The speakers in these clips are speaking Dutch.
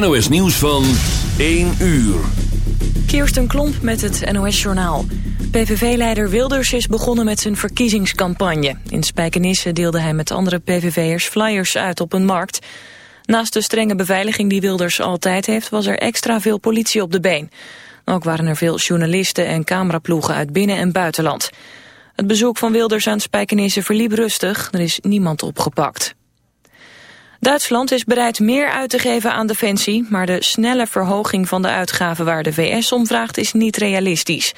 NOS nieuws van 1 uur. Kirsten Klomp met het NOS-journaal. PVV-leider Wilders is begonnen met zijn verkiezingscampagne. In Spijkenisse deelde hij met andere PVV'ers flyers uit op een markt. Naast de strenge beveiliging die Wilders altijd heeft... was er extra veel politie op de been. Ook waren er veel journalisten en cameraploegen uit binnen- en buitenland. Het bezoek van Wilders aan Spijkenisse verliep rustig. Er is niemand opgepakt. Duitsland is bereid meer uit te geven aan defensie, maar de snelle verhoging van de uitgaven waar de VS om vraagt is niet realistisch.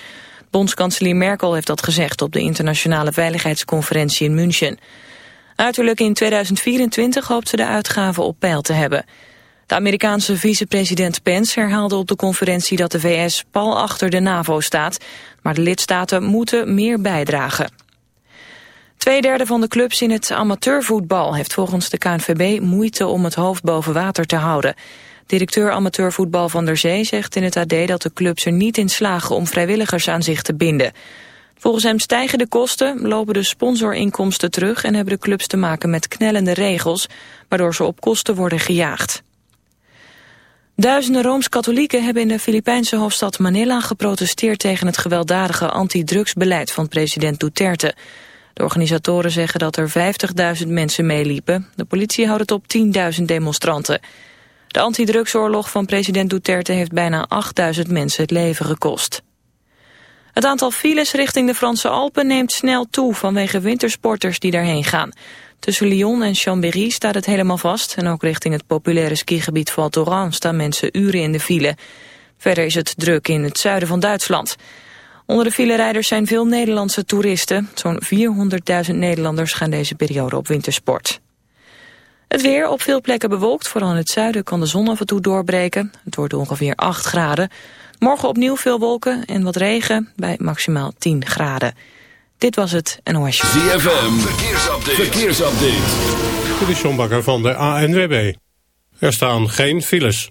Bondskanselier Merkel heeft dat gezegd op de internationale veiligheidsconferentie in München. Uiterlijk in 2024 hoopt ze de uitgaven op peil te hebben. De Amerikaanse vicepresident Pence herhaalde op de conferentie dat de VS pal achter de NAVO staat, maar de lidstaten moeten meer bijdragen. Tweederde van de clubs in het amateurvoetbal heeft volgens de KNVB moeite om het hoofd boven water te houden. Directeur amateurvoetbal Van der Zee zegt in het AD dat de clubs er niet in slagen om vrijwilligers aan zich te binden. Volgens hem stijgen de kosten, lopen de sponsorinkomsten terug en hebben de clubs te maken met knellende regels, waardoor ze op kosten worden gejaagd. Duizenden Rooms-Katholieken hebben in de Filipijnse hoofdstad Manila geprotesteerd tegen het gewelddadige antidrugsbeleid van president Duterte. De organisatoren zeggen dat er 50.000 mensen meeliepen. De politie houdt het op 10.000 demonstranten. De antidrugsoorlog van president Duterte heeft bijna 8.000 mensen het leven gekost. Het aantal files richting de Franse Alpen neemt snel toe vanwege wintersporters die daarheen gaan. Tussen Lyon en Chambéry staat het helemaal vast en ook richting het populaire skigebied Val Thorens staan mensen uren in de file. Verder is het druk in het zuiden van Duitsland. Onder de filerijders zijn veel Nederlandse toeristen. Zo'n 400.000 Nederlanders gaan deze periode op wintersport. Het weer op veel plekken bewolkt, vooral in het zuiden kan de zon af en toe doorbreken. Het wordt ongeveer 8 graden. Morgen opnieuw veel wolken en wat regen bij maximaal 10 graden. Dit was het NOS. ZFM, verkeersupdate. verkeersupdate. Dit is John Bakker van de ANWB. Er staan geen files.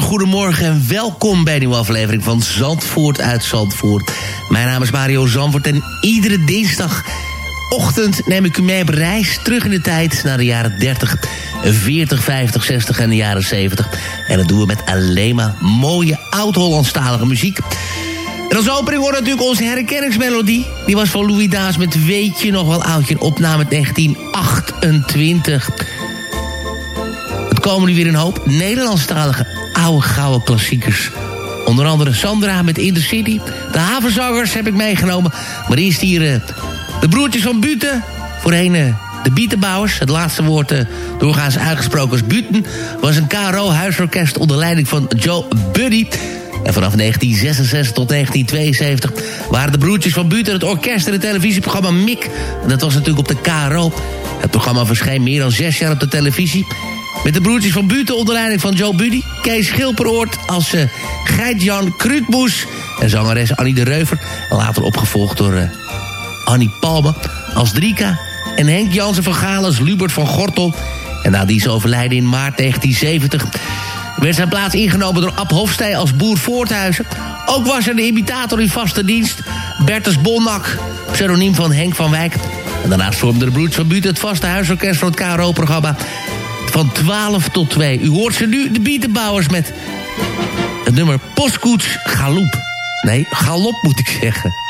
Goedemorgen en welkom bij een nieuwe aflevering van Zandvoort uit Zandvoort. Mijn naam is Mario Zandvoort en iedere dinsdagochtend neem ik u mee op reis terug in de tijd naar de jaren 30, 40, 50, 60 en de jaren 70. En dat doen we met alleen maar mooie oud-Hollandstalige muziek. En als opening hoort natuurlijk onze herkenningsmelodie. Die was van Louis Daas met Weet je nog wel oudje, een opname uit 1928. Het komen nu weer een hoop Nederlandstalige oude gouden klassiekers. Onder andere Sandra met In the City. De havenzangers heb ik meegenomen. Maar eerst hier eh, de broertjes van Buten. Voorheen eh, de Bietenbouwers. Het laatste woord uh, doorgaans uitgesproken als Buten... was een KRO-huisorkest onder leiding van Joe Buddy... En vanaf 1966 tot 1972 waren de broertjes van Buten het orkest en het televisieprogramma Mik. En dat was natuurlijk op de KRO. Het programma verscheen meer dan zes jaar op de televisie. Met de broertjes van Buten onder leiding van Joe Buddy... Kees Schilperoort als uh, Geit-Jan Kruutboes... en zangeres Annie de Reuver. Later opgevolgd door uh, Annie Palme als Drika... en Henk Jansen van Gaal als Lubert van Gortel. En na die overlijden in maart 1970 werd zijn plaats ingenomen door Ab Hofstee als boer Voorthuizen. Ook was er de imitator in vaste dienst, Bertus Bonnak, pseudoniem van Henk van Wijk. En daarnaast vormde de broers van Buten het vaste huisorkest van het KRO-programma van 12 tot 2. U hoort ze nu, de bietenbouwers, met het nummer Postkoets Galop. Nee, Galop moet ik zeggen.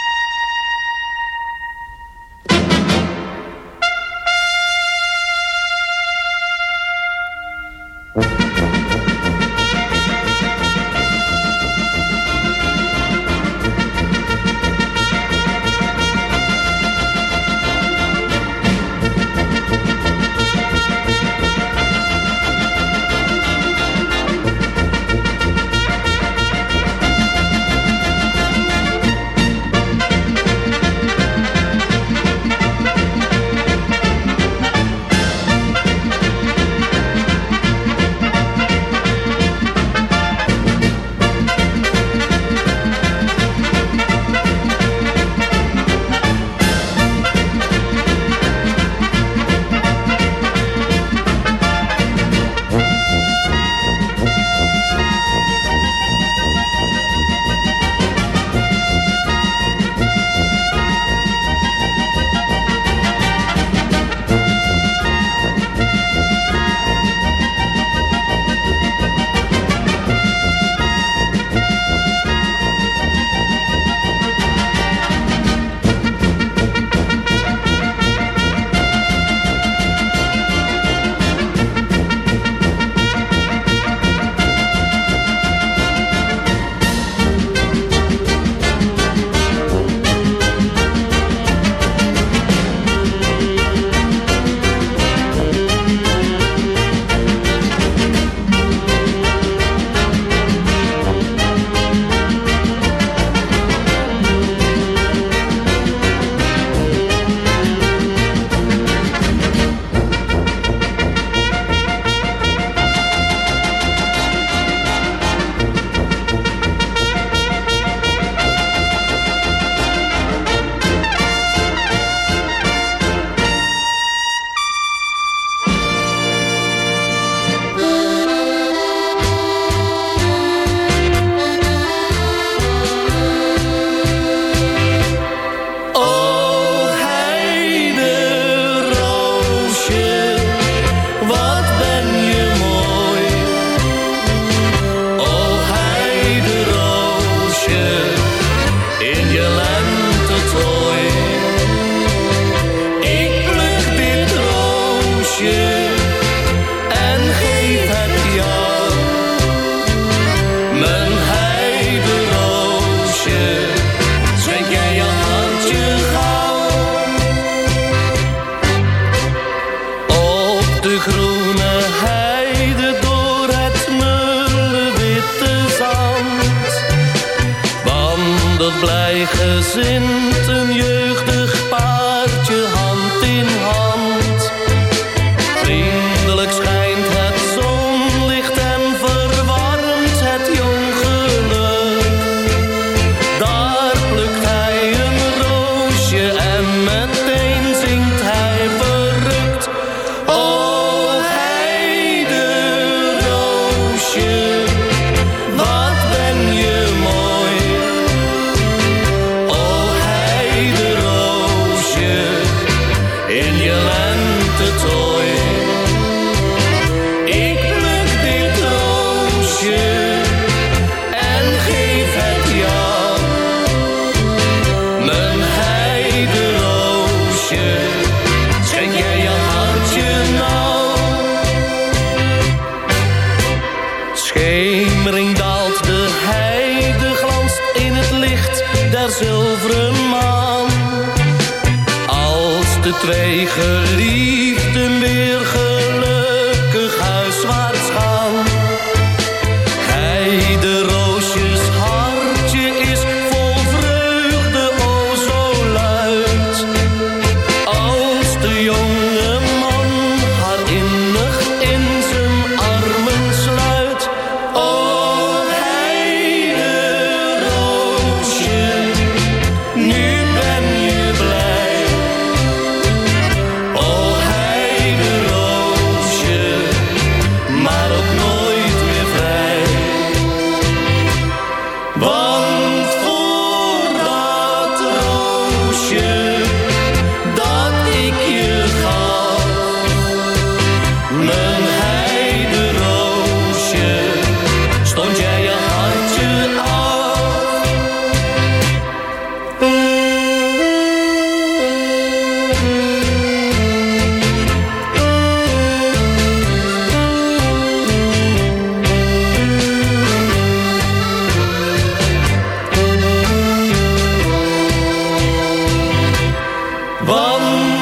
you. Want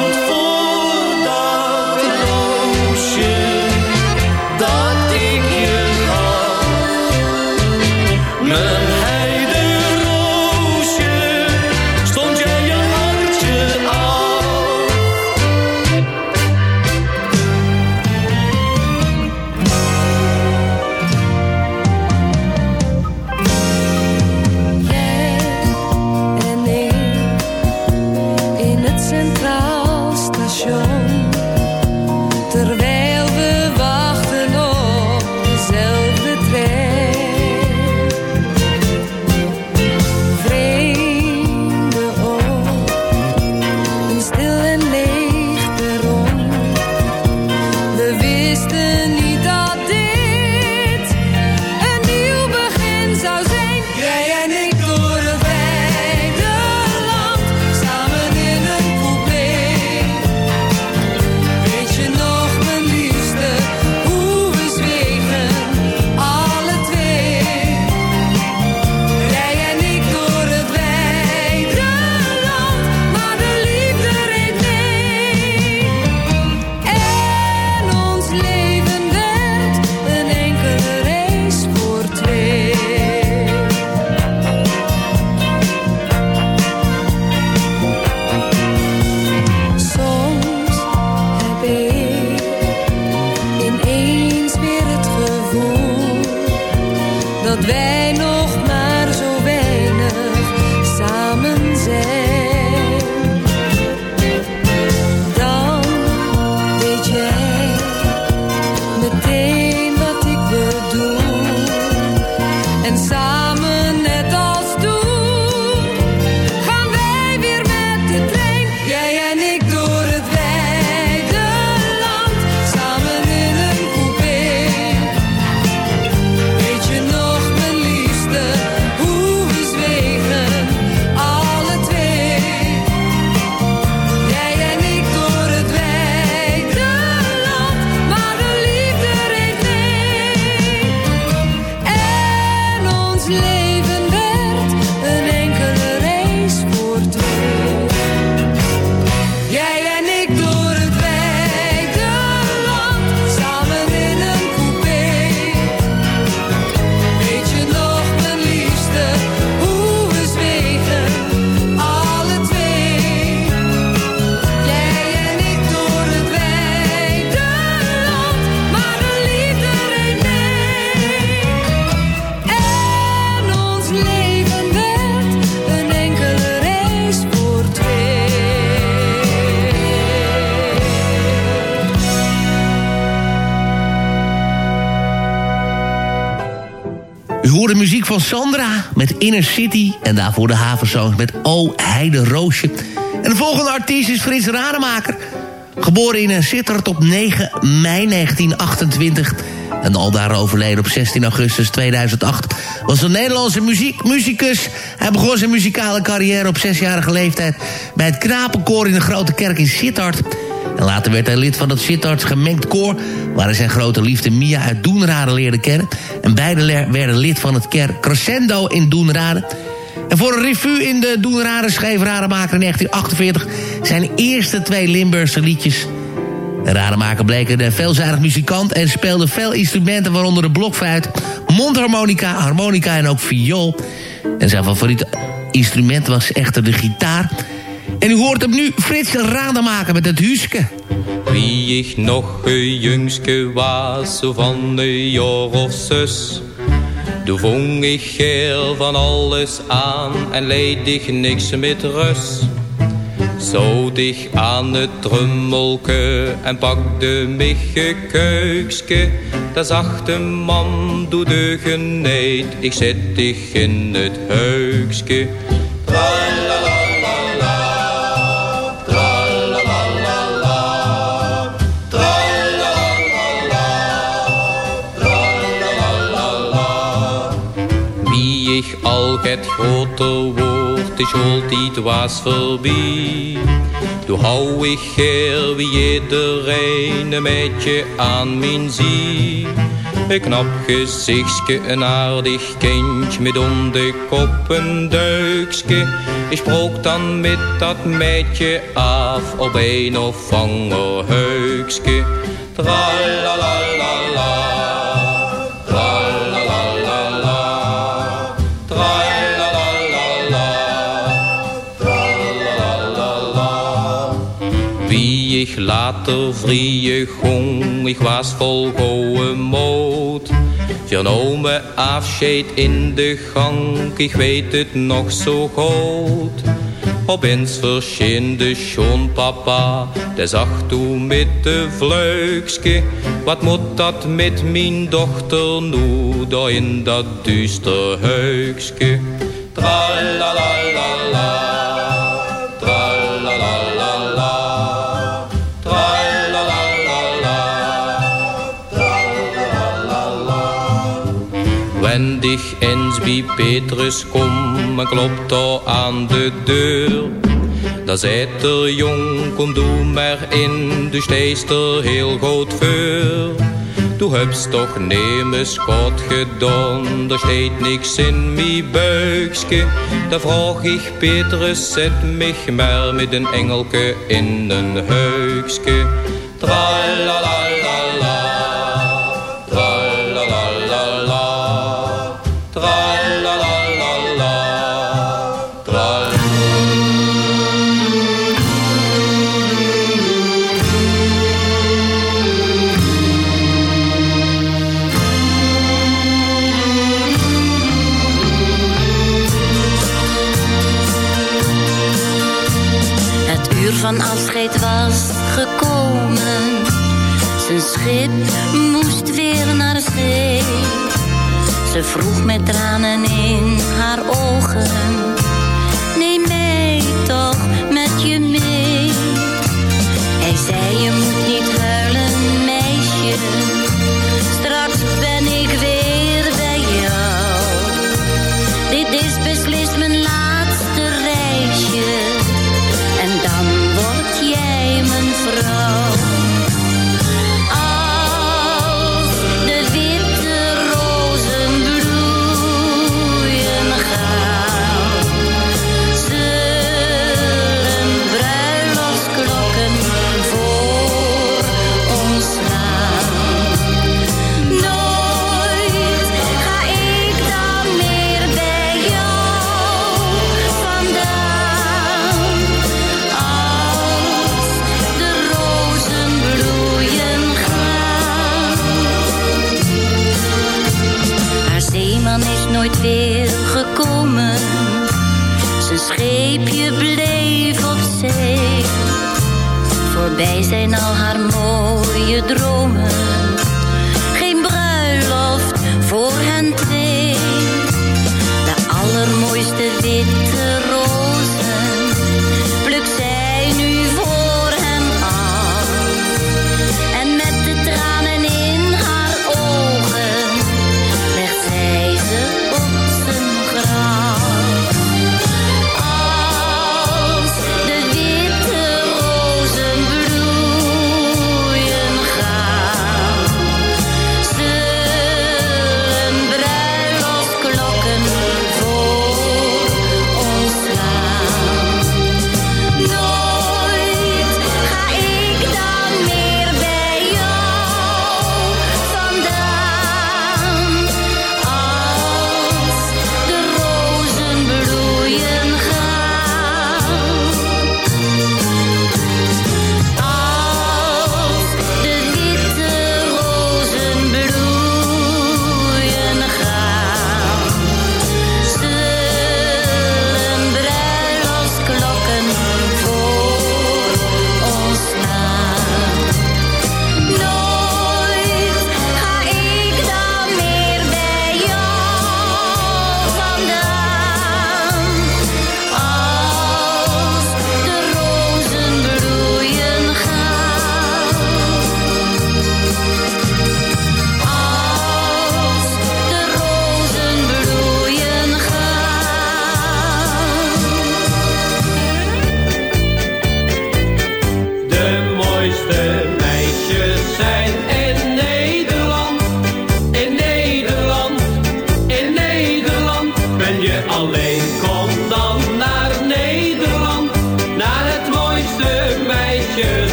Inner City. En daarvoor de havenzongs met O Heide Roosje. En de volgende artiest is Frits Rademaker. Geboren in Sittard op 9 mei 1928 en al daar overleden op 16 augustus 2008... was een Nederlandse muziek, muzikus. Hij begon zijn muzikale carrière op zesjarige leeftijd... bij het Knapenkoor in de Grote Kerk in Sittard. En later werd hij lid van het Sittards gemengd koor... waar hij zijn grote liefde Mia uit Doenrade leerde kennen. En beide werden lid van het kerk Crescendo in Doenrade... En voor een revue in de Doenrade schreef Rademaker in 1948... zijn eerste twee Limburgse liedjes... De Rademaker bleek een veelzijdig muzikant en speelde veel instrumenten... waaronder de blokfluit, mondharmonica, harmonica en ook viool. En zijn favoriete instrument was echter de gitaar. En u hoort hem nu Frits Rademaker met het Huske. Wie ik nog een jongske was, zo van de jaar of. Toen vong ik heel van alles aan en leed ik niks met rust. Zo dicht aan het trummelke en pakte mich kuikske. Daar zag de man doe de geneed, ik zet dich in het huikske. Ik al het groter woord, is altijd was voorbij. Toen hou ik heel wie iedereen een beetje aan mijn zie. Een knap gezichtje, een aardig kindje met om kop een duikske. Ik sprook dan met dat meidje af op een of ander huikske. Tralalalala. Ik later vrije gong, ik was vol goeie moed. Vernomen afscheid in de gang, ik weet het nog zo goed. Opeens verscheen de schoonpapa, die zag toen met de vleugske. Wat moet dat met mijn dochter nu, daar in dat duister huikske? Tralalalala, dich eens bij Petrus kom en klopt daar aan de deur. Dan zegt er jong, kom doe maar in, du steest er heel goed voor. Du hebt toch nemen schat gedaan, er steekt niks in mijn buikske. Dan vraag ik Petrus, zet mich maar met een engelke in een huikske. Tralalalala, Ze vroeg met tranen in haar ogen. Neem mij toch met je mee. Hij zei je moet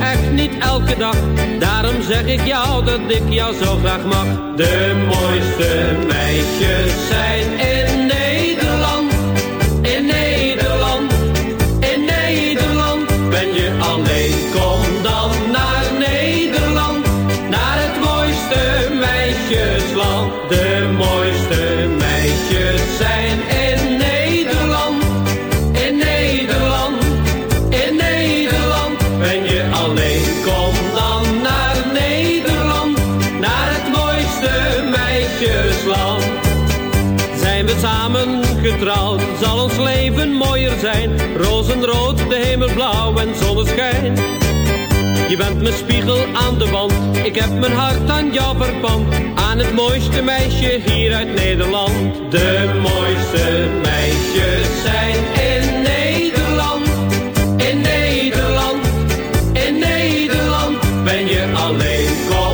echt niet elke dag. Daarom zeg ik jou dat ik jou zo graag mag. De mooiste meisjes zijn Je bent mijn spiegel aan de wand, ik heb mijn hart aan jou verpand. Aan het mooiste meisje hier uit Nederland. De mooiste meisjes zijn in Nederland. In Nederland, in Nederland. Ben je alleen, kom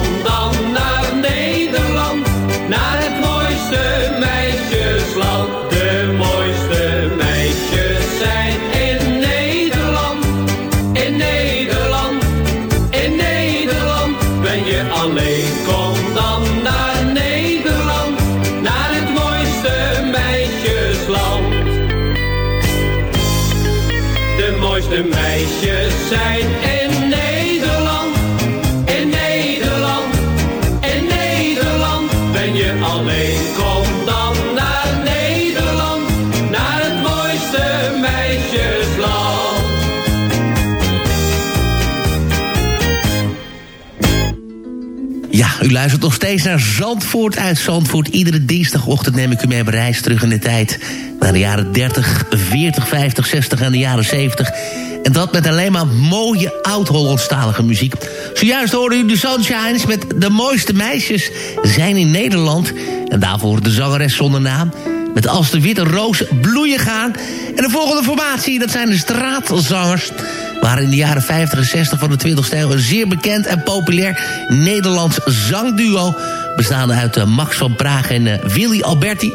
luistert nog steeds naar Zandvoort uit Zandvoort. Iedere dinsdagochtend neem ik u mee op reis terug in de tijd. Naar de jaren 30, 40, 50, 60 en de jaren 70. En dat met alleen maar mooie oud-Hollandstalige muziek. Zojuist hoorde u de Sunshines met de mooiste meisjes zijn in Nederland. En daarvoor de zangeres zonder naam. Met als de witte rozen bloeien gaan. En de volgende formatie, dat zijn de straatzangers waren in de jaren 50 en 60 van de 20e eeuw... een zeer bekend en populair Nederlands zangduo... bestaande uit eh, Max van Praag en eh, Willy Alberti.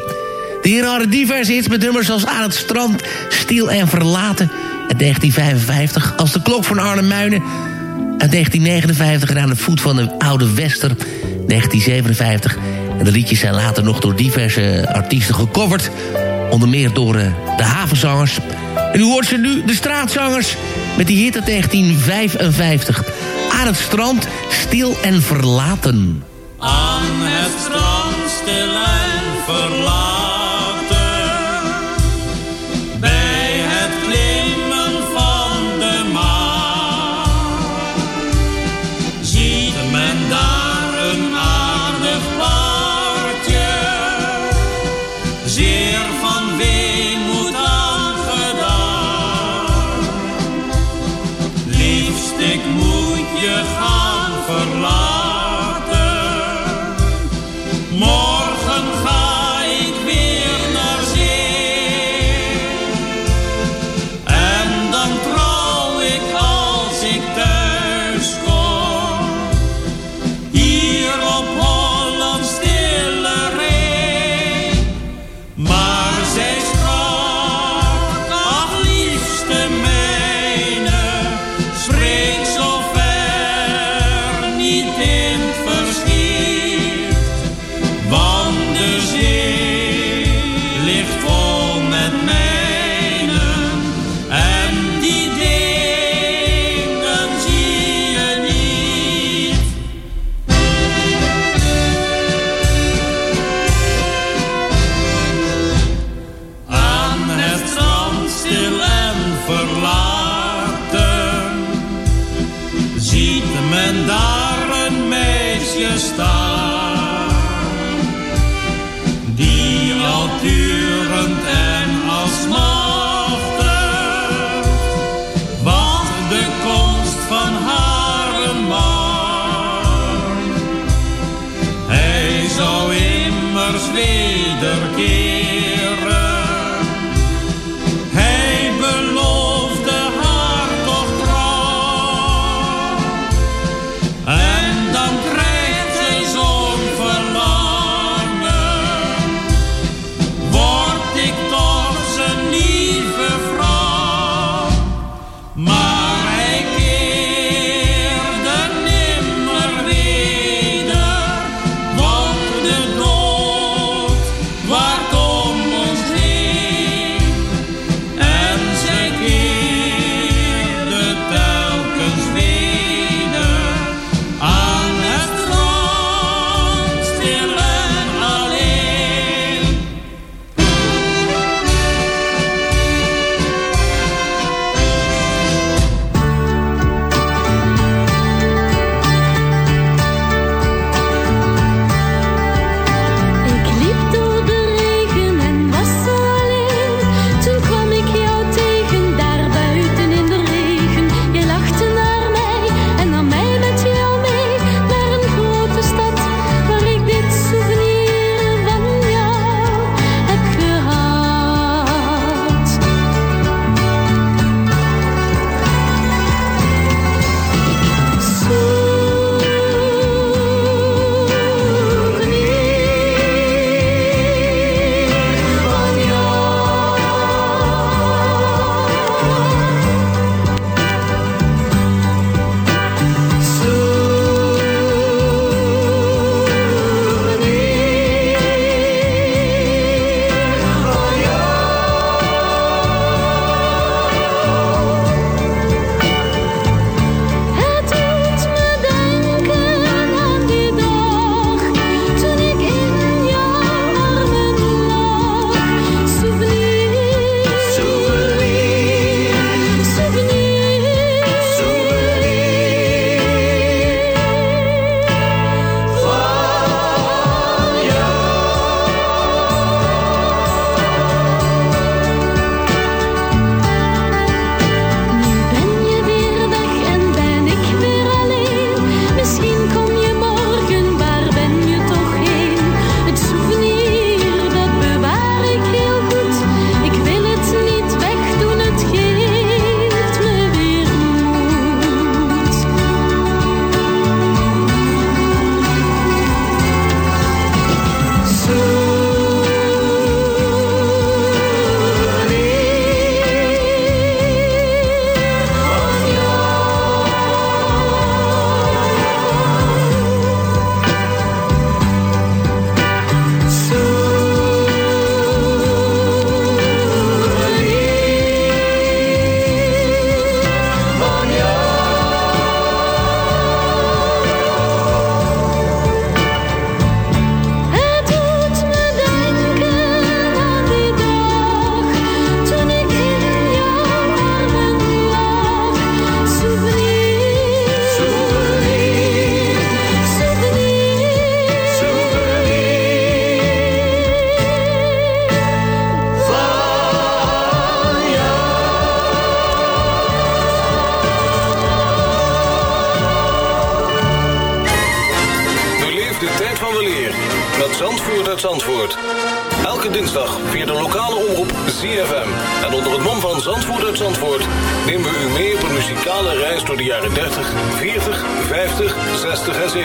De heren hadden diverse hits met nummers als Aan het strand, Stil en Verlaten... uit 1955, Als de klok van Arne Muinen... uit 1959 en Aan de voet van de Oude Wester, 1957... En de liedjes zijn later nog door diverse artiesten gecoverd. Onder meer door uh, de havenzangers. En u hoort ze nu, de straatzangers, met die hit uit 1955. Aan het strand, stil en verlaten. Aan het strand stil en verlaten.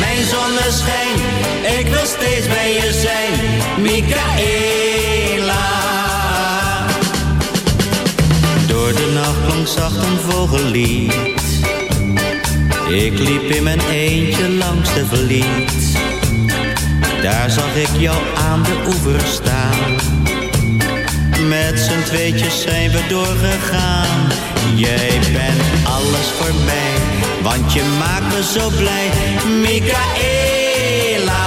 mijn zonneschijn, ik wil steeds bij je zijn, Michaela. Door de nacht klonk zacht een vogellied. Ik liep in mijn eentje langs de verliet. Daar zag ik jou aan de oever staan. Met z'n tweetjes zijn we doorgegaan. Jij bent alles voor mij, want je maakt me zo blij. Michaela.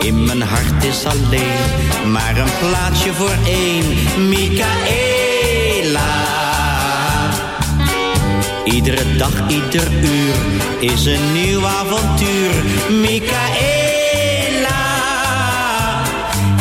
In mijn hart is alleen maar een plaatsje voor één. Michaela. Iedere dag, ieder uur is een nieuw avontuur. Michaela.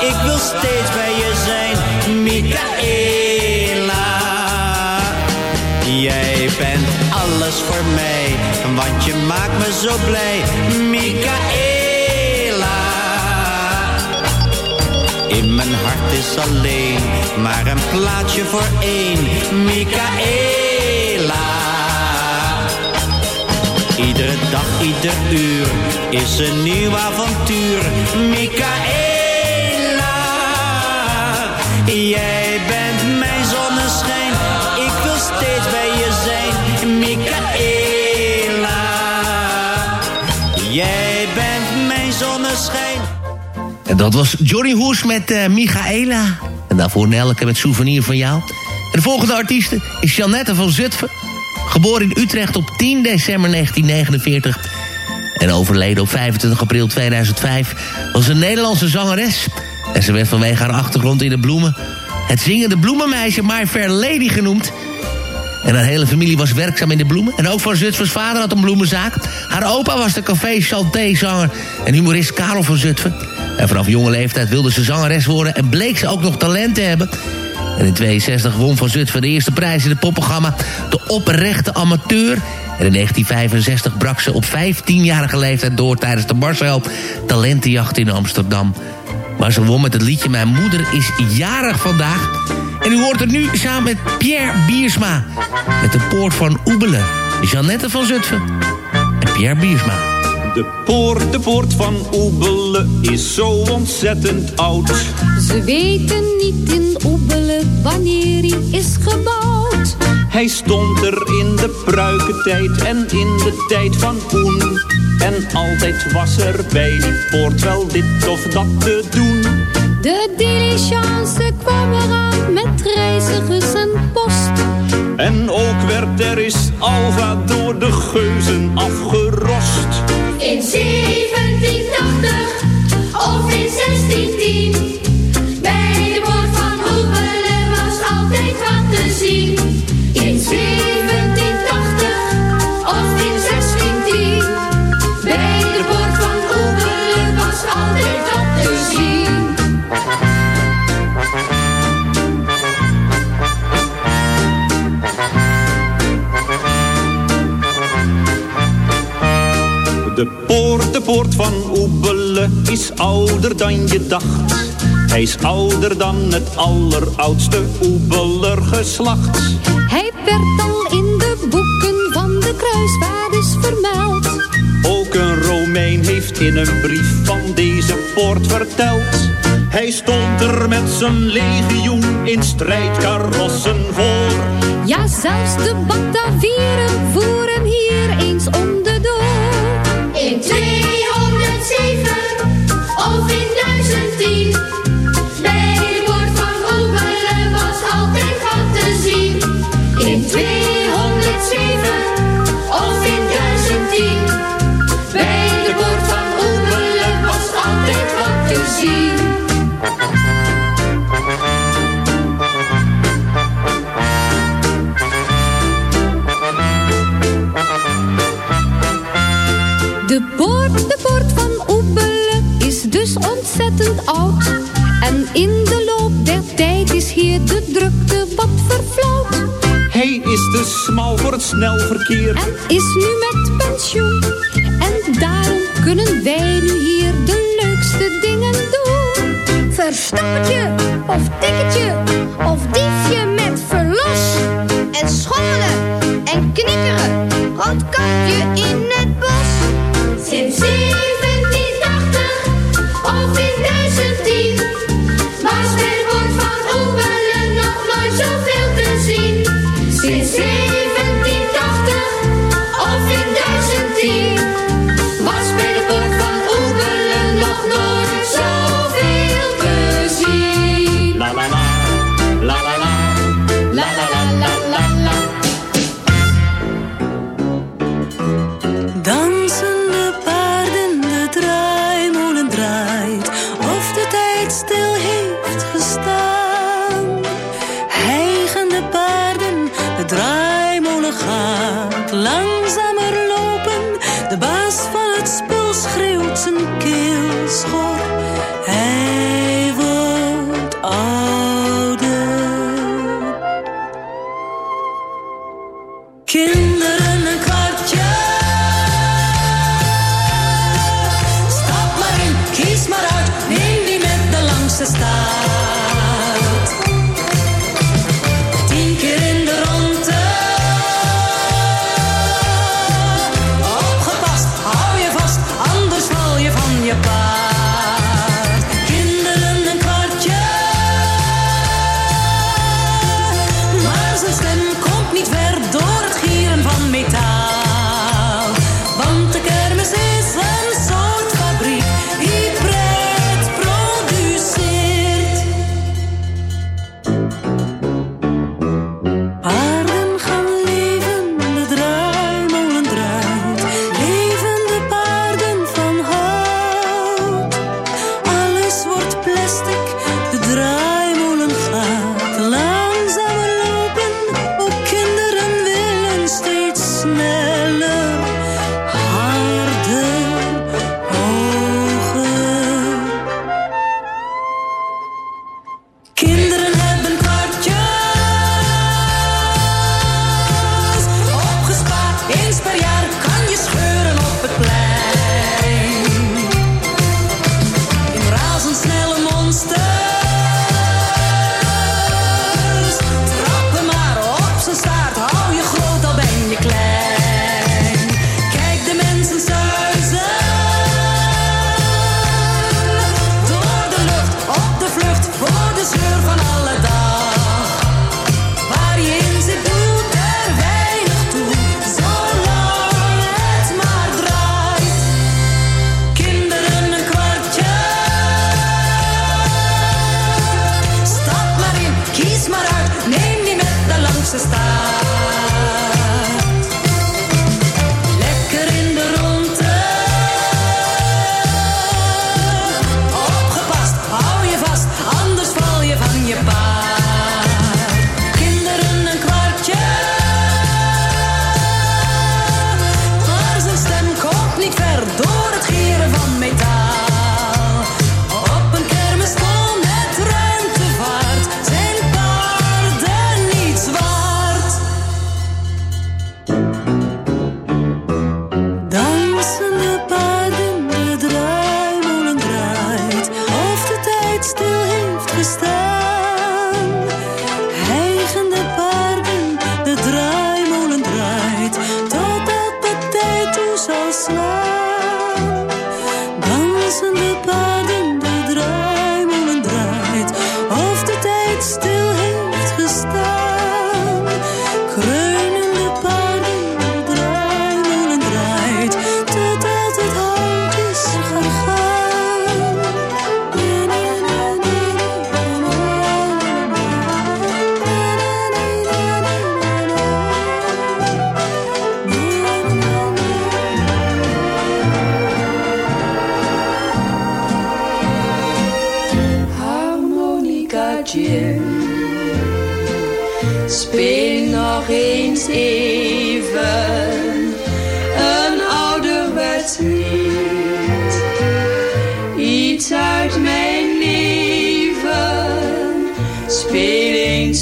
ik wil steeds bij je zijn. Michaela. Jij bent alles voor mij, want je maakt me zo blij. Michaela. In mijn hart is alleen maar een plaatsje voor één. Michaela. Iedere dag, ieder uur is een nieuw avontuur. Michaela. Jij bent mijn zonneschijn, ik wil steeds bij je zijn. Michaela. Jij bent mijn zonneschijn. En dat was Johnny Hoes met eh, Michaela. En daarvoor Nelke met Souvenir van jou. En de volgende artieste is Jeannette van Zutphen. Geboren in Utrecht op 10 december 1949. En overleden op 25 april 2005. Was een Nederlandse zangeres. En ze werd vanwege haar achtergrond in de bloemen... het zingende bloemenmeisje My Fair Lady genoemd. En haar hele familie was werkzaam in de bloemen. En ook van Zutphens vader had een bloemenzaak. Haar opa was de café Chanté-zanger en humorist Karel van Zutphen. En vanaf jonge leeftijd wilde ze zangeres worden... en bleek ze ook nog talent te hebben. En in 62 won Van Zutphen de eerste prijs in het popprogramma... De Oprechte Amateur. En in 1965 brak ze op 15-jarige leeftijd door... tijdens de Marcel Talentenjacht in Amsterdam. Maar ze won met het liedje Mijn moeder is jarig vandaag... En u hoort het nu samen met Pierre Biersma. Met de poort van Oebelen. Jeannette van Zutphen. En Pierre Biersma. De poort, de poort van Oebelen is zo ontzettend oud. Ze weten niet in Oebelen wanneer hij is gebouwd. Hij stond er in de pruikentijd en in de tijd van toen. En altijd was er bij die poort wel dit of dat te doen. De diligence kwam eraan met reizigers en post. En ook werd er is Alva door de geuzen afgerost. In 1780 of in 1610, bij de poort van Hoepelen was altijd wat te zien. van Oebele is ouder dan je dacht. Hij is ouder dan het alleroudste Oebeler geslacht. Hij werd al in de boeken van de kruisvaarders vermeld. Ook een Romein heeft in een brief van deze poort verteld. Hij stond er met zijn legioen in strijdkarossen voor. Ja, zelfs de Batavieren voer. oud. En in de loop der tijd is hier de drukte wat verflauwd. Hij is te smal voor het snel verkeer. En is nu met pensioen. En daarom kunnen wij nu hier de leukste dingen doen. verstoppertje of tikketje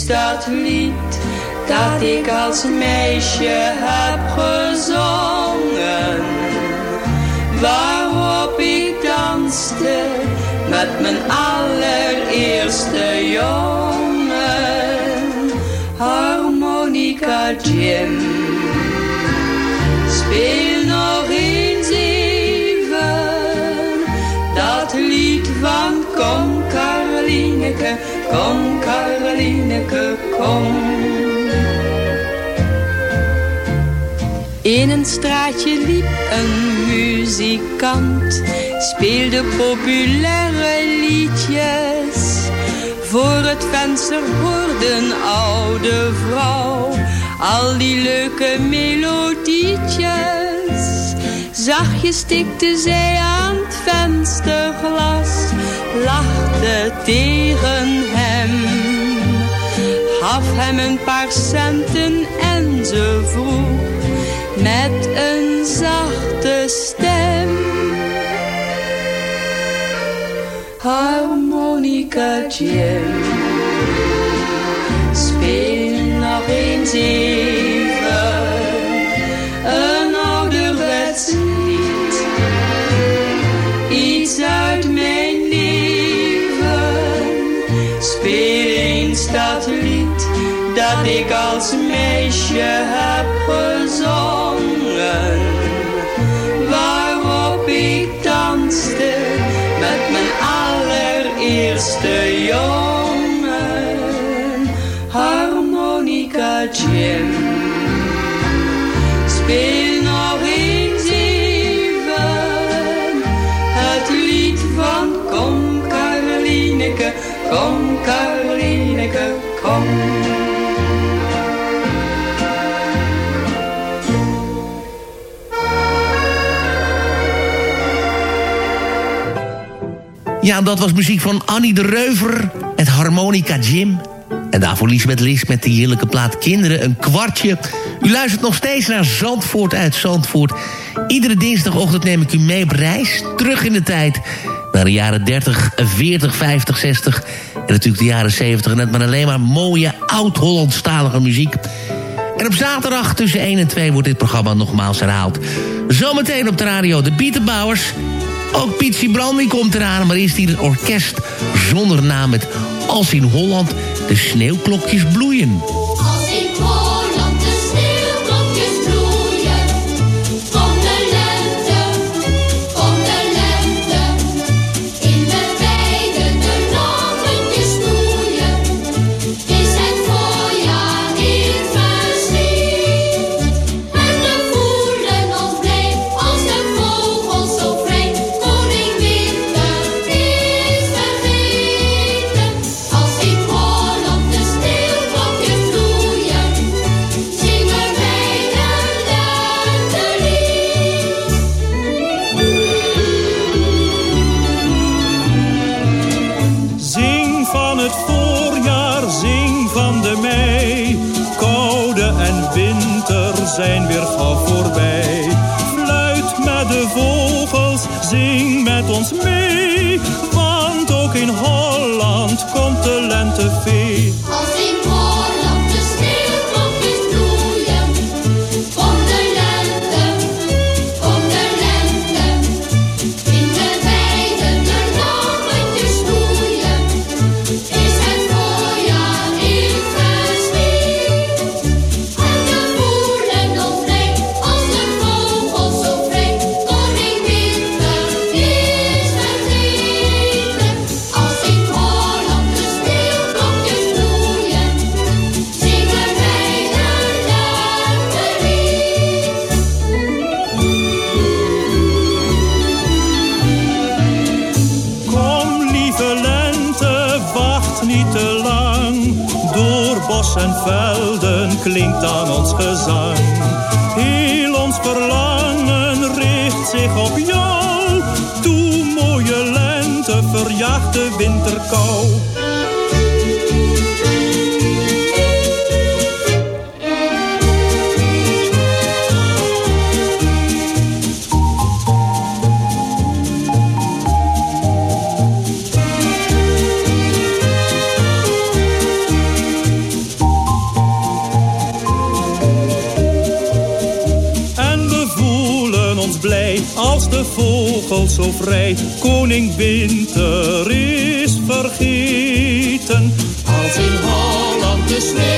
dat lied dat ik als meisje heb gezongen. Waarop ik danste met mijn allereerste jongen. Harmonica Jim. Speel nog eens even dat lied van Kom Carolineke, kom Carolineke, kom. In een straatje liep een muzikant, speelde populaire liedjes. Voor het venster hoorde een oude vrouw al die leuke melodietjes. Zachtjes tikte zij aan het vensterglas, lachte tegen hem. Gaf hem een paar centen en ze vroeg met een zachte stem. Harmonica Jim, speel nog eens even dat lied dat ik als meisje heb gezongen. Waarop ik danste met mijn allereerste jongen. Harmonica Jim. Kom Carolineke, kom. Ja, dat was muziek van Annie de Reuver, het Harmonica Jim. En daarvoor Liesbeth Lis met de heerlijke plaat Kinderen, een kwartje. U luistert nog steeds naar Zandvoort uit Zandvoort. Iedere dinsdagochtend neem ik u mee op reis, terug in de tijd... naar de jaren 30, 40, 50, 60 en natuurlijk de jaren 70... net met alleen maar mooie, oud-Hollandstalige muziek... En op zaterdag tussen 1 en 2 wordt dit programma nogmaals herhaald. Zometeen op de radio de Bietenbouwers. Ook Pietsie Brandy komt eraan, maar eerst hier een orkest zonder naam met Als in Holland de sneeuwklokjes bloeien. Als in komt de lentevee. Als dan ons gezang. Vogel zo vrij. Koning Winter is vergeten. Als in Holland de sneeuwklokjes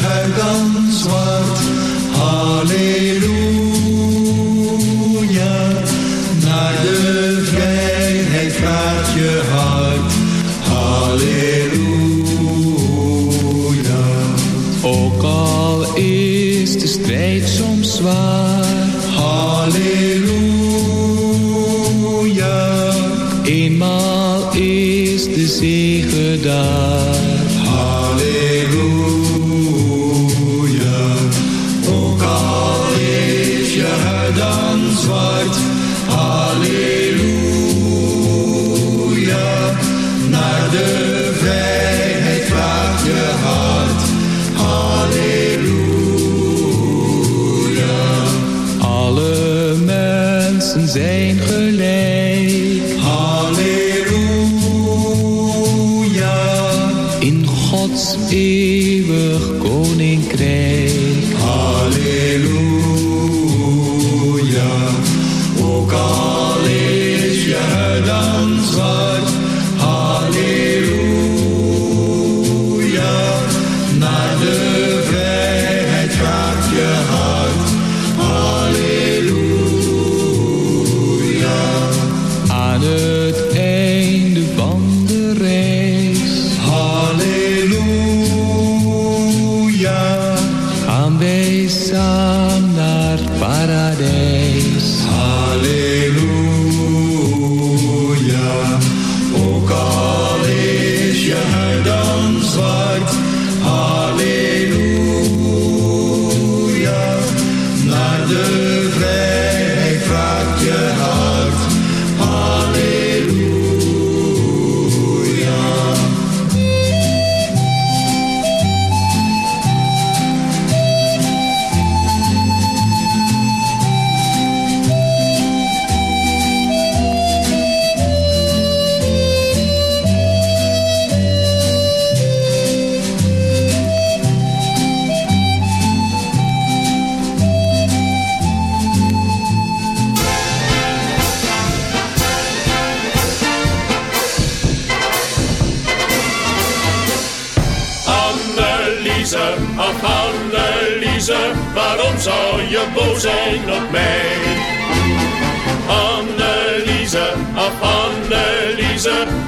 is je zijn gelijk. Halleluja. In Gods eeuwig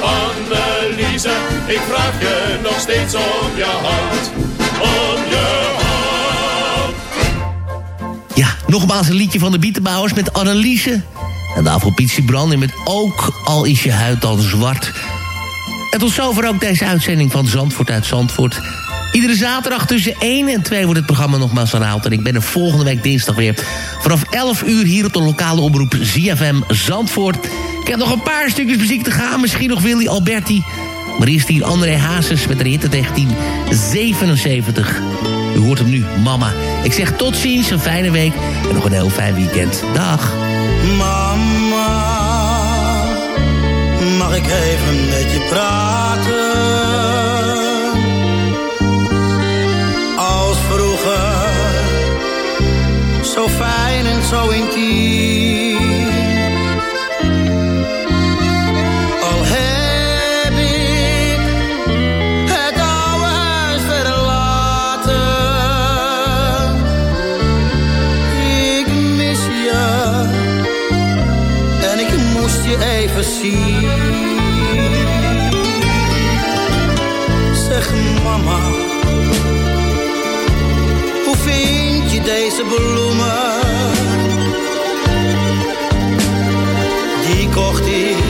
Anneliese, ik vraag je nog steeds om je hand. Om je hand. Ja, nogmaals een liedje van de Bietenbouwers met Anneliese. En daarvoor Pietje Branding met Ook al is je huid al zwart. En tot zover ook deze uitzending van Zandvoort uit Zandvoort. Iedere zaterdag tussen 1 en 2 wordt het programma nogmaals herhaald. En ik ben er volgende week dinsdag weer vanaf 11 uur hier op de lokale omroep ZFM Zandvoort. Ik heb nog een paar stukjes muziek te gaan. Misschien nog Willy Alberti. Maar eerst hier André Hazes met de hit uit 1977. U hoort hem nu, mama. Ik zeg tot ziens, een fijne week en nog een heel fijn weekend. Dag. Mama, mag ik even met je praten? Zo fijn en zo intiem. Al heb ik het oude huis verlaten. Ik mis je en ik moest je even zien. Zeg mama, deze bloemen? Die kocht ik